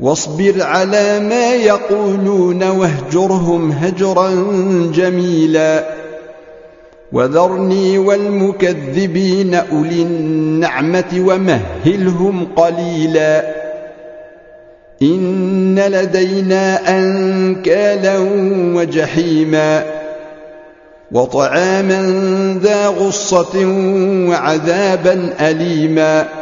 واصبر على ما يقولون واهجرهم هجرا جميلا. وذرني والمكذبين أولي النعمة ومهلهم قليلا. إن لدينا أنكالا وجحيما. وطعاما ذا غصة وعذابا أليما.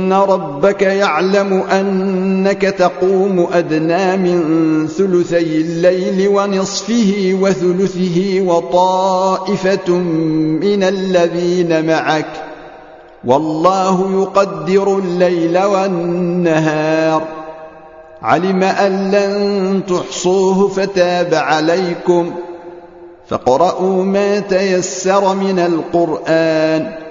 أن ربك يعلم أنك تقوم أدنى من ثلثي الليل ونصفه وثلثه وطائفة من الذين معك والله يقدر الليل والنهار علم أن لن تحصوه فتاب عليكم فاقرؤوا ما تيسر من القرآن